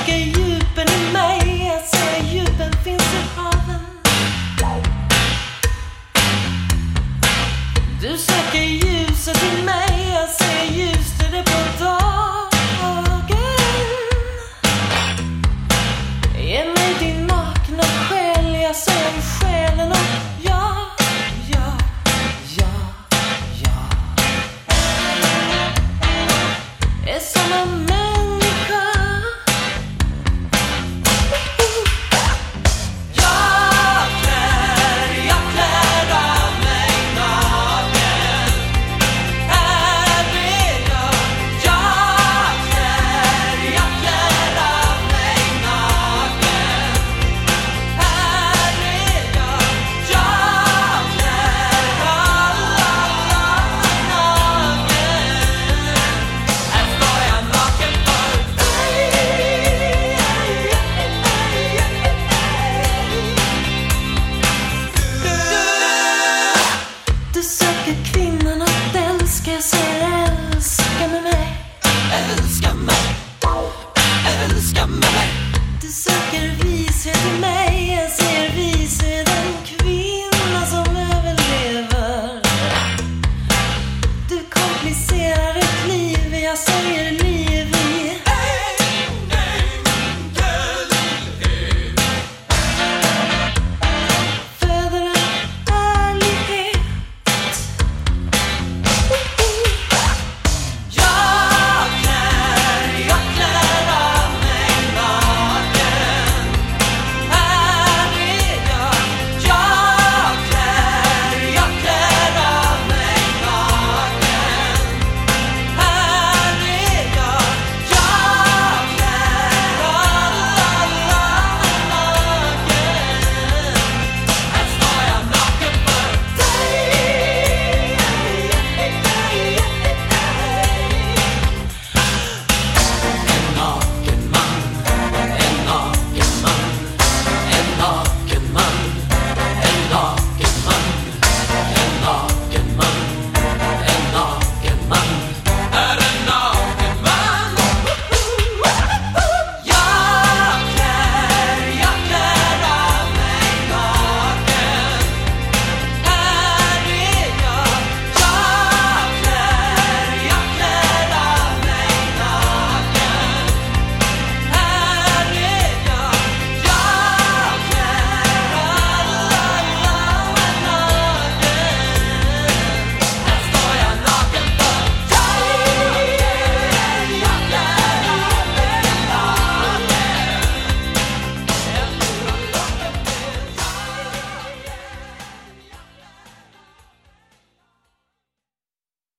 söker djupen i mig, jag ser djupen finns i haven. Du söker ljuset i mig, jag ser ljuset i det på dagen.